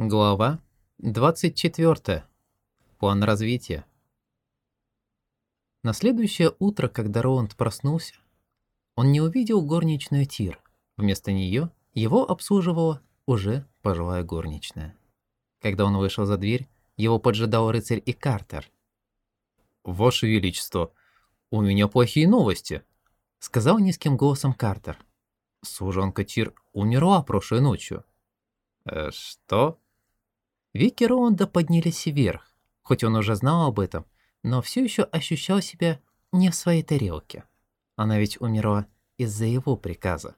Глава 24. План развития. На следующее утро, когда Роланд проснулся, он не увидел горничную Тир. Вместо нее его обслуживала уже пожилая горничная. Когда он вышел за дверь, его поджидал рыцарь и Картер. «Ваше Величество, у меня плохие новости», — сказал низким голосом Картер. «Служанка Тир умерла прошлой ночью». «Э, «Что?» Веки Роланда поднялись вверх, хоть он уже знал об этом, но все еще ощущал себя не в своей тарелке. Она ведь умерла из-за его приказа.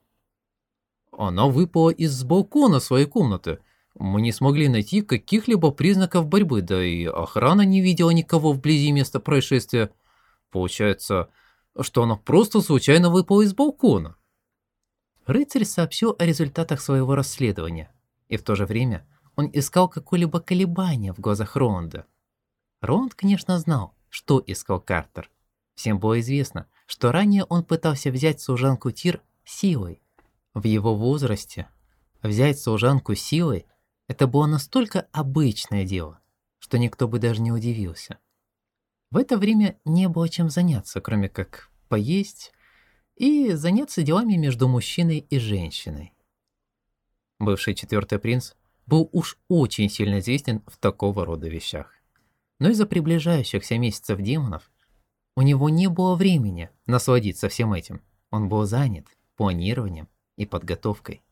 Она выпала из балкона своей комнаты. Мы не смогли найти каких-либо признаков борьбы, да и охрана не видела никого вблизи места происшествия. Получается, что она просто случайно выпала из балкона. Рыцарь сообщил о результатах своего расследования, и в то же время он искал какое-либо колебание в глазах Ронда. Ронд, конечно, знал, что искал Картер. Всем было известно, что ранее он пытался взять служанку Тир силой. В его возрасте взять служанку силой – это было настолько обычное дело, что никто бы даже не удивился. В это время не было чем заняться, кроме как поесть и заняться делами между мужчиной и женщиной. Бывший четвертый принц был уж очень сильно известен в такого рода вещах. Но из-за приближающихся месяцев демонов у него не было времени насладиться всем этим. Он был занят планированием и подготовкой.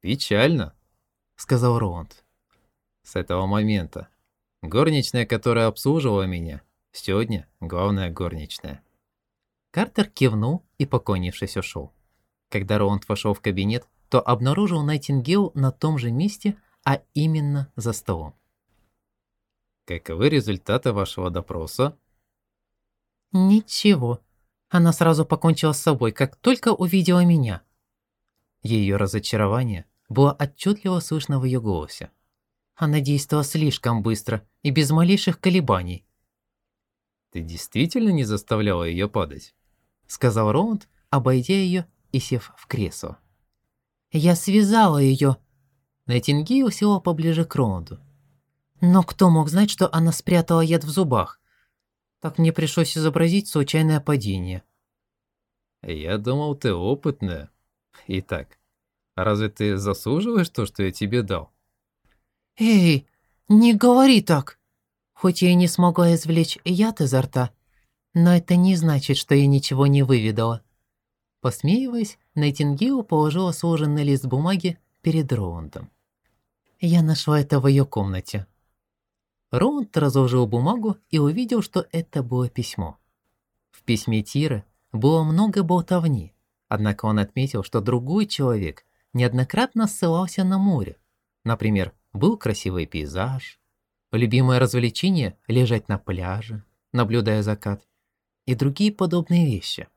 «Печально», — сказал Роланд. «С этого момента. Горничная, которая обслуживала меня, сегодня главная горничная». Картер кивнул и, поклонившись, ушел. Когда Роланд вошел в кабинет, то обнаружил Найтингейл на том же месте, а именно за столом. «Каковы результаты вашего допроса?» «Ничего. Она сразу покончила с собой, как только увидела меня». Ее разочарование было отчетливо слышно в ее голосе. Она действовала слишком быстро и без малейших колебаний. «Ты действительно не заставляла ее падать?» Сказал Роланд, обойдя ее и сев в кресло. Я связала ее. Найтингейл села поближе к Роланду. Но кто мог знать, что она спрятала яд в зубах? Так мне пришлось изобразить случайное падение. Я думал, ты опытная. Итак, разве ты заслуживаешь то, что я тебе дал? Эй, не говори так. Хоть я и не смогла извлечь яд изо рта, но это не значит, что я ничего не выведала. Посмеиваясь, Найтингейл положила сложенный лист бумаги перед Роундом. «Я нашла это в ее комнате». Роунд разложил бумагу и увидел, что это было письмо. В письме Тиры было много болтовни, однако он отметил, что другой человек неоднократно ссылался на море. Например, был красивый пейзаж, любимое развлечение – лежать на пляже, наблюдая закат, и другие подобные вещи.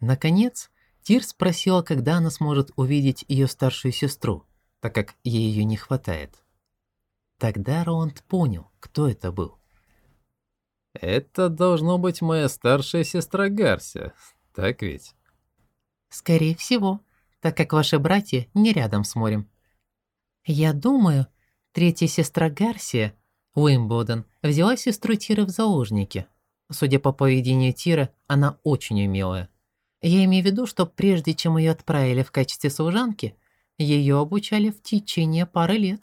Наконец, Тир спросила, когда она сможет увидеть ее старшую сестру, так как ей ее не хватает. Тогда Роланд понял, кто это был. «Это должно быть моя старшая сестра Гарсия, так ведь?» «Скорее всего, так как ваши братья не рядом с морем. Я думаю, третья сестра Гарсия, Уимбоден, взяла сестру Тира в заложники. Судя по поведению Тира, она очень умелая. Я имею в виду, что прежде чем ее отправили в качестве служанки, ее обучали в течение пары лет.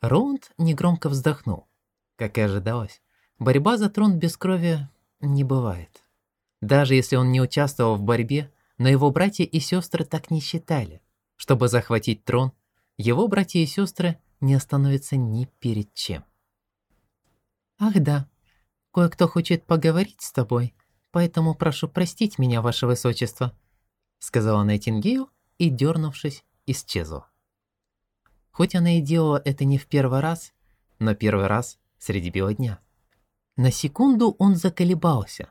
Роунд негромко вздохнул. Как и ожидалось, борьба за трон без крови не бывает. Даже если он не участвовал в борьбе, но его братья и сестры так не считали. Чтобы захватить трон, его братья и сестры не остановятся ни перед чем. «Ах да, кое-кто хочет поговорить с тобой», поэтому прошу простить меня, ваше высочество», сказала Найтингейл и, дернувшись, исчезла. Хоть она и делала это не в первый раз, но первый раз среди бела дня. На секунду он заколебался,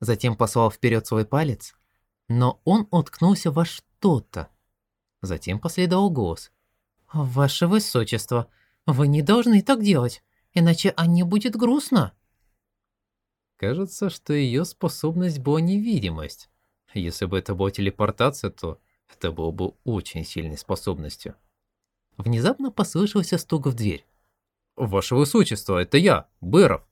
затем послал вперед свой палец, но он уткнулся во что-то. Затем последовал голос. «Ваше высочество, вы не должны так делать, иначе Анне будет грустно». Кажется, что ее способность была невидимость. Если бы это была телепортация, то это было бы очень сильной способностью. внезапно послышался стук в дверь. «Ваше Высочество, это я, Бэров!»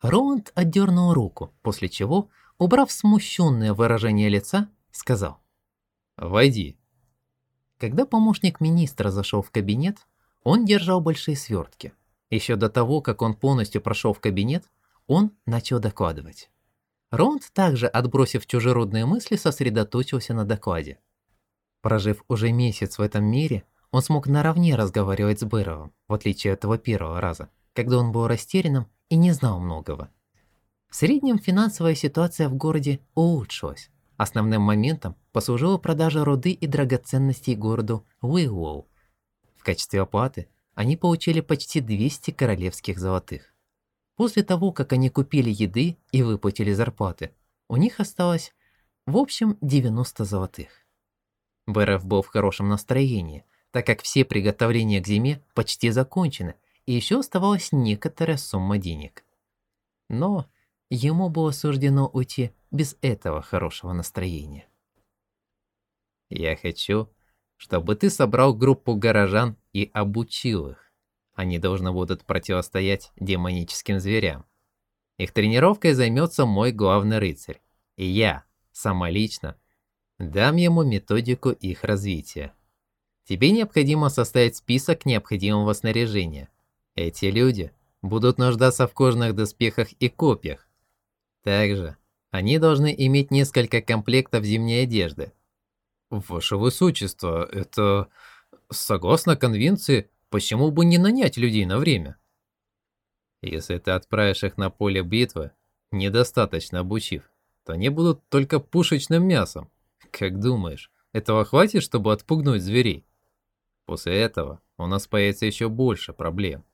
Роланд отдернул руку, после чего, убрав смущенное выражение лица, сказал «Войди». Когда помощник министра зашел в кабинет, он держал большие свертки. Еще до того, как он полностью прошел в кабинет, он начал докладывать. Роланд также, отбросив чужеродные мысли, сосредоточился на докладе. Прожив уже месяц в этом мире, он смог наравне разговаривать с Бэровым, в отличие от того первого раза, когда он был растерянным и не знал многого. В среднем финансовая ситуация в городе улучшилась. Основным моментом послужила продажа руды и драгоценностей городу Уиллоу. В качестве оплаты они получили почти 200 королевских золотых. После того, как они купили еды и выплатили зарплаты, у них осталось, в общем, 90 золотых. Бэров был в хорошем настроении, так как все приготовления к зиме почти закончены, и еще оставалась некоторая сумма денег. Но ему было суждено уйти без этого хорошего настроения. «Я хочу, чтобы ты собрал группу горожан и обучил их. Они должны будут противостоять демоническим зверям. Их тренировкой займется мой главный рыцарь, и я, сама лично, дам ему методику их развития. Тебе необходимо составить список необходимого снаряжения. Эти люди будут нуждаться в кожаных доспехах и копьях. Также они должны иметь несколько комплектов зимней одежды. Ваше Высочество, это... Согласно конвенции, почему бы не нанять людей на время? Если ты отправишь их на поле битвы, недостаточно обучив, то они будут только пушечным мясом. Как думаешь, этого хватит, чтобы отпугнуть зверей? После этого у нас появится еще больше проблем.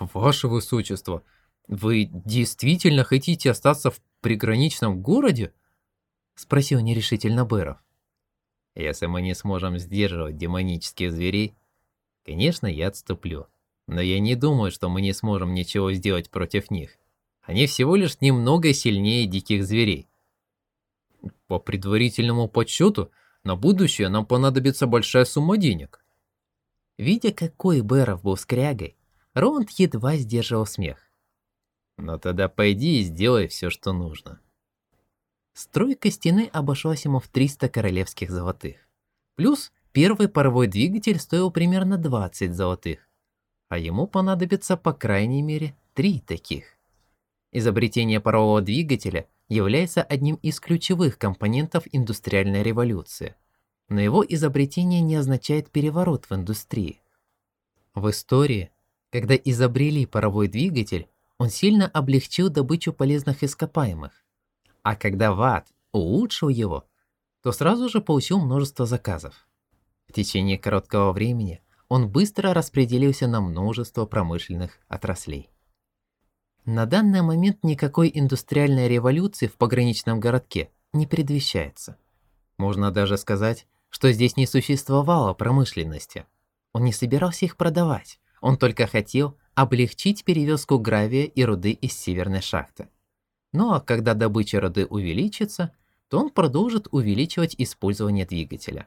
Ваше Высочество, вы действительно хотите остаться в приграничном городе? Спросил нерешительно Бэров. Если мы не сможем сдерживать демонических зверей, конечно, я отступлю. Но я не думаю, что мы не сможем ничего сделать против них. Они всего лишь немного сильнее диких зверей. По предварительному подсчету, на будущее нам понадобится большая сумма денег. Видя, какой Бэров был скрягой, Роланд едва сдерживал смех. «Ну тогда пойди и сделай все, что нужно». Стройка стены обошлась ему в 300 королевских золотых. Плюс первый паровой двигатель стоил примерно 20 золотых, а ему понадобится по крайней мере три таких. Изобретение парового двигателя является одним из ключевых компонентов индустриальной революции – но его изобретение не означает переворот в индустрии. В истории, когда изобрели паровой двигатель, он сильно облегчил добычу полезных ископаемых. А когда ВАТ улучшил его, то сразу же получил множество заказов. В течение короткого времени он быстро распределился на множество промышленных отраслей. На данный момент никакой индустриальной революции в пограничном городке не предвещается. Можно даже сказать, что здесь не существовало промышленности. Он не собирался их продавать, он только хотел облегчить перевозку гравия и руды из северной шахты. Ну а когда добыча руды увеличится, то он продолжит увеличивать использование двигателя.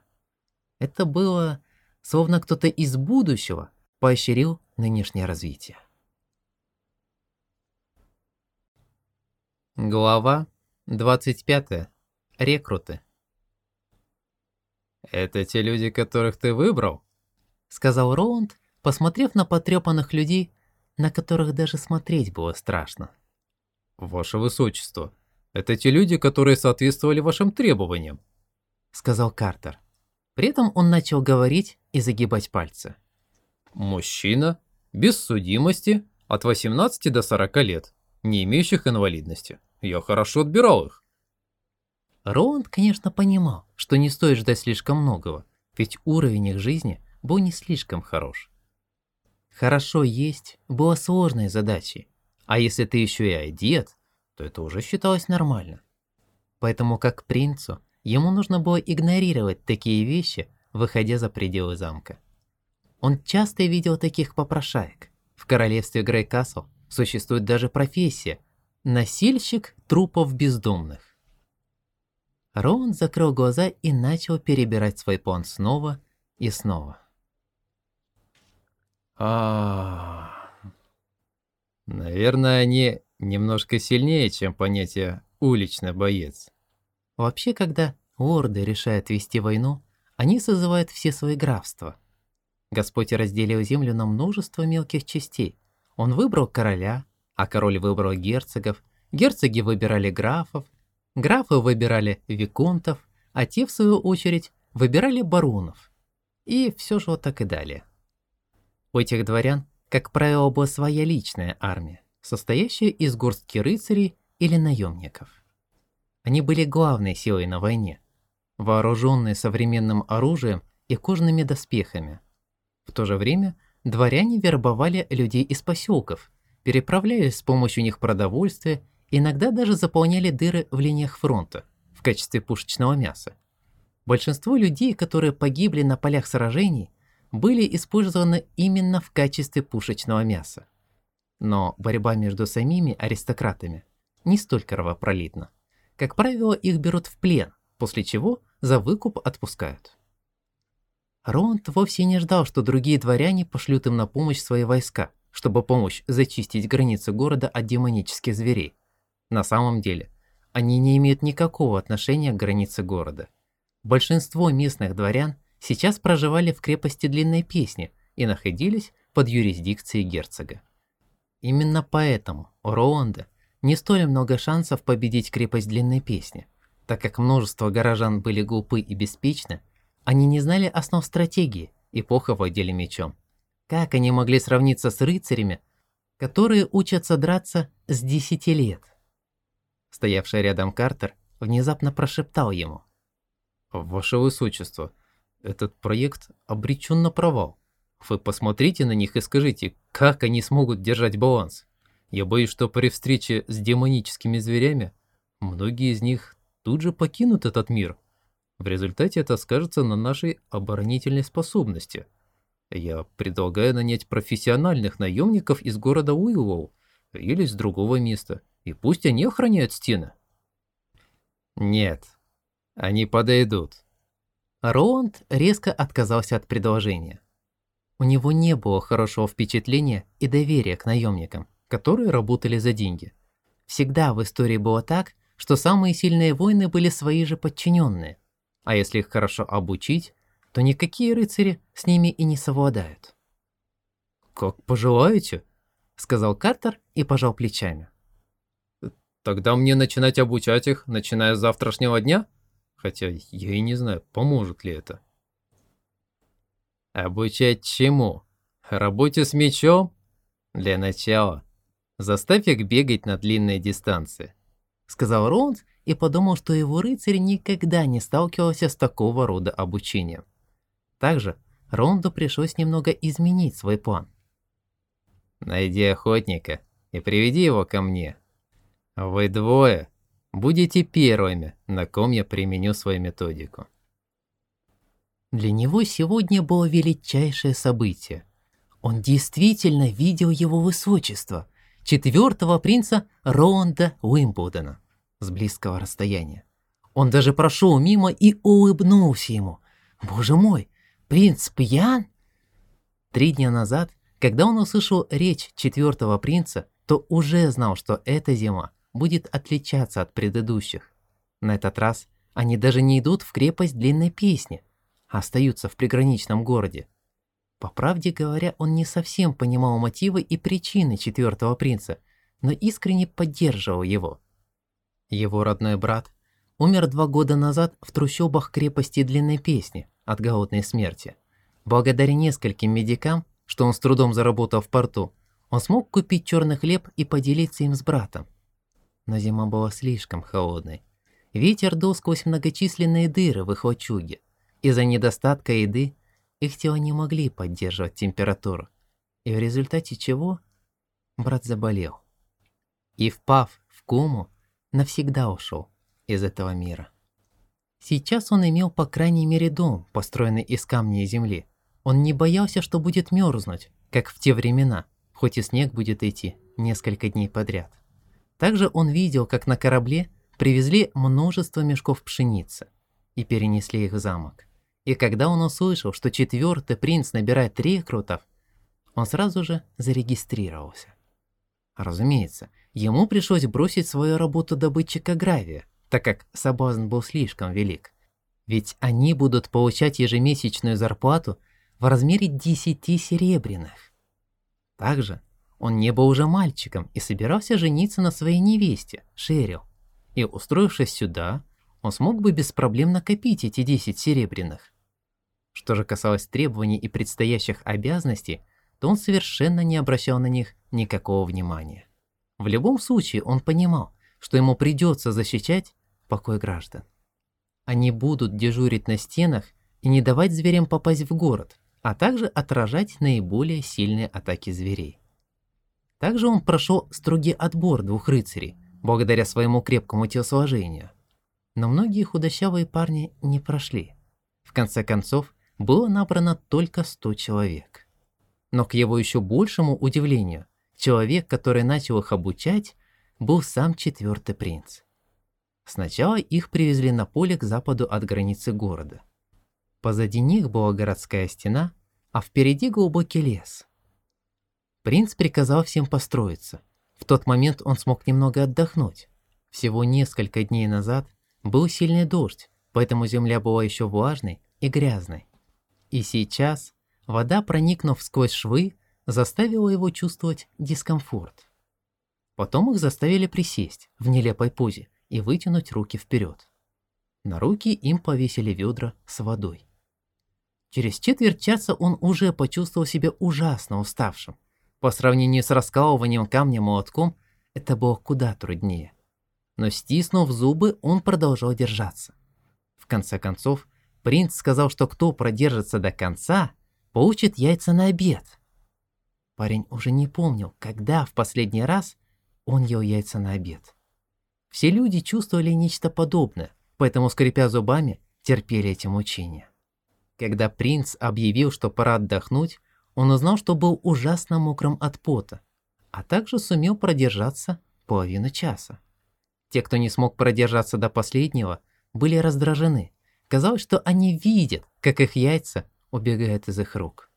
Это было словно кто-то из будущего поощрил нынешнее развитие. Глава 25. Рекруты. «Это те люди, которых ты выбрал?» Сказал Роунд, посмотрев на потрепанных людей, на которых даже смотреть было страшно. «Ваше Высочество, это те люди, которые соответствовали вашим требованиям», сказал Картер. При этом он начал говорить и загибать пальцы. «Мужчина, без судимости, от 18 до 40 лет, не имеющих инвалидности. Я хорошо отбирал их. Роланд, конечно, понимал, что не стоит ждать слишком многого, ведь уровень их жизни был не слишком хорош. Хорошо есть было сложной задачей, а если ты еще и одет, то это уже считалось нормально. Поэтому как принцу ему нужно было игнорировать такие вещи, выходя за пределы замка. Он часто видел таких попрошаек. В королевстве Грейкасл существует даже профессия – носильщик трупов бездомных. Роунд закрыл глаза и начал перебирать свой план снова и снова. А, наверное, они немножко сильнее, чем понятие уличный боец. Вообще, когда орды решают вести войну, они созывают все свои графства. Господь разделил землю на множество мелких частей. Он выбрал короля, а король выбрал герцогов, герцоги выбирали графов, графы выбирали виконтов, а те, в свою очередь, выбирали баронов. И все же вот так и далее. У этих дворян, как правило, была своя личная армия, состоящая из горстки рыцарей или наемников. Они были главной силой на войне, вооруженные современным оружием и кожаными доспехами. В то же время дворяне вербовали людей из поселков, переправляли с помощью них продовольствие, иногда даже заполняли дыры в линиях фронта в качестве пушечного мяса. Большинство людей, которые погибли на полях сражений, были использованы именно в качестве пушечного мяса. Но борьба между самими аристократами не столь кровопролитна. Как правило, их берут в плен, после чего за выкуп отпускают. Ронд вовсе не ждал, что другие дворяне пошлют им на помощь свои войска, чтобы помочь зачистить границы города от демонических зверей. На самом деле, они не имеют никакого отношения к границе города. Большинство местных дворян сейчас проживали в крепости Длинной Песни и находились под юрисдикцией герцога. Именно поэтому у не столь много шансов победить крепость Длинной Песни, так как множество горожан были глупы и беспечны, они не знали основ стратегии и плохо владели мечом. Как они могли сравниться с рыцарями, которые учатся драться с 10 лет? Стоявший рядом Картер внезапно прошептал ему. «Ваше Высочество, этот проект обречен на провал. Вы посмотрите на них и скажите, как они смогут держать баланс. Я боюсь, что при встрече с демоническими зверями многие из них тут же покинут этот мир. В результате это скажется на нашей оборонительной способности. Я предлагаю нанять профессиональных наемников из города Уиллоу или из другого места, и пусть они охраняют стены. Нет, они подойдут. Роланд резко отказался от предложения. У него не было хорошего впечатления и доверия к наемникам которые работали за деньги. Всегда в истории было так, что самые сильные воины были свои же подчиненные, а если их хорошо обучить, то никакие рыцари с ними и не совладают. «Как пожелаете», — сказал Картер и пожал плечами. «Тогда мне начинать обучать их, начиная с завтрашнего дня? Хотя я и не знаю, поможет ли это». «Обучать чему? Работе с мечом? Для начала Заставь их бегать на длинные дистанции», — сказал Роунс и подумал, что его рыцарь никогда не сталкивался с такого рода обучением. Также Ронду пришлось немного изменить свой план. «Найди охотника и приведи его ко мне. Вы двое будете первыми, на ком я применю свою методику». Для него сегодня было величайшее событие. Он действительно видел его высочество, четвертого принца Ронда Уимблдона с близкого расстояния. Он даже прошел мимо и улыбнулся ему. «Боже мой, принц пьян?» Три дня назад, когда он услышал речь четвертого принца, то уже знал, что эта зима будет отличаться от предыдущих. На этот раз они даже не идут в крепость длинной песни, а остаются в приграничном городе. По правде говоря, он не совсем понимал мотивы и причины четвертого принца, но искренне поддерживал его. Его родной брат умер два года назад в трущобах крепости Длинной Песни от голодной смерти. Благодаря нескольким медикам, что он с трудом заработал в порту, он смог купить черный хлеб и поделиться им с братом. Но зима была слишком холодной. Ветер дул сквозь многочисленные дыры в их лачуге. Из-за недостатка еды их тела не могли поддерживать температуру, и в результате чего брат заболел. И впав в кому, навсегда ушел из этого мира. Сейчас он имел по крайней мере дом, построенный из камня и земли. Он не боялся, что будет мерзнуть, как в те времена, хоть и снег будет идти несколько дней подряд. Также он видел, как на корабле привезли множество мешков пшеницы и перенесли их в замок. И когда он услышал, что четвертый принц набирает рекрутов, он сразу же зарегистрировался. Разумеется, ему пришлось бросить свою работу добытчика гравия, так как соблазн был слишком велик. Ведь они будут получать ежемесячную зарплату в размере 10 серебряных. Также он не был уже мальчиком и собирался жениться на своей невесте, Шерил. И устроившись сюда, он смог бы без проблем накопить эти 10 серебряных. Что же касалось требований и предстоящих обязанностей, то он совершенно не обращал на них никакого внимания. В любом случае он понимал, что ему придется защищать покой граждан. Они будут дежурить на стенах и не давать зверям попасть в город, а также отражать наиболее сильные атаки зверей. Также он прошел строгий отбор двух рыцарей, благодаря своему крепкому телосложению. Но многие худощавые парни не прошли. В конце концов, было набрано только 100 человек. Но к его еще большему удивлению, человек, который начал их обучать, был сам четвертый принц. Сначала их привезли на поле к западу от границы города. Позади них была городская стена, а впереди глубокий лес. Принц приказал всем построиться. В тот момент он смог немного отдохнуть. Всего несколько дней назад был сильный дождь, поэтому земля была еще влажной и грязной. И сейчас вода, проникнув сквозь швы, заставила его чувствовать дискомфорт. Потом их заставили присесть в нелепой позе и вытянуть руки вперед. На руки им повесили ведра с водой. Через четверть часа он уже почувствовал себя ужасно уставшим. По сравнению с раскалыванием камня молотком, это было куда труднее. Но стиснув зубы, он продолжал держаться. В конце концов, принц сказал, что кто продержится до конца, получит яйца на обед. Парень уже не помнил, когда в последний раз он ел яйца на обед. Все люди чувствовали нечто подобное, поэтому, скрипя зубами, терпели эти мучения. Когда принц объявил, что пора отдохнуть, он узнал, что был ужасно мокрым от пота, а также сумел продержаться половину часа. Те, кто не смог продержаться до последнего, были раздражены. Казалось, что они видят, как их яйца убегают из их рук.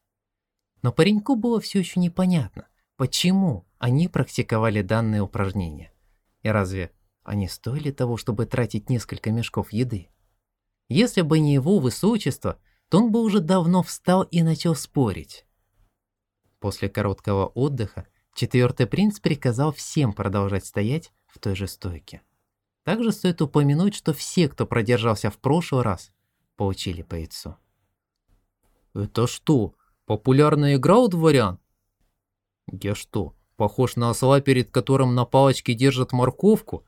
Но пареньку было все еще непонятно, почему они практиковали данные упражнения. И разве они стоили того, чтобы тратить несколько мешков еды? Если бы не его высочество, то он бы уже давно встал и начал спорить. После короткого отдыха четвертый принц приказал всем продолжать стоять в той же стойке. Также стоит упомянуть, что все, кто продержался в прошлый раз, получили по яйцу. «Это что, популярная игра у дворян?» «Я что, похож на осла, перед которым на палочке держат морковку?»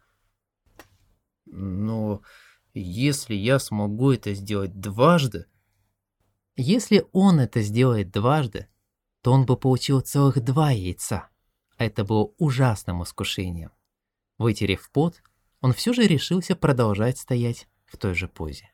Но если я смогу это сделать дважды... Если он это сделает дважды, то он бы получил целых два яйца. А это было ужасным искушением. Вытерев пот, он все же решился продолжать стоять в той же позе.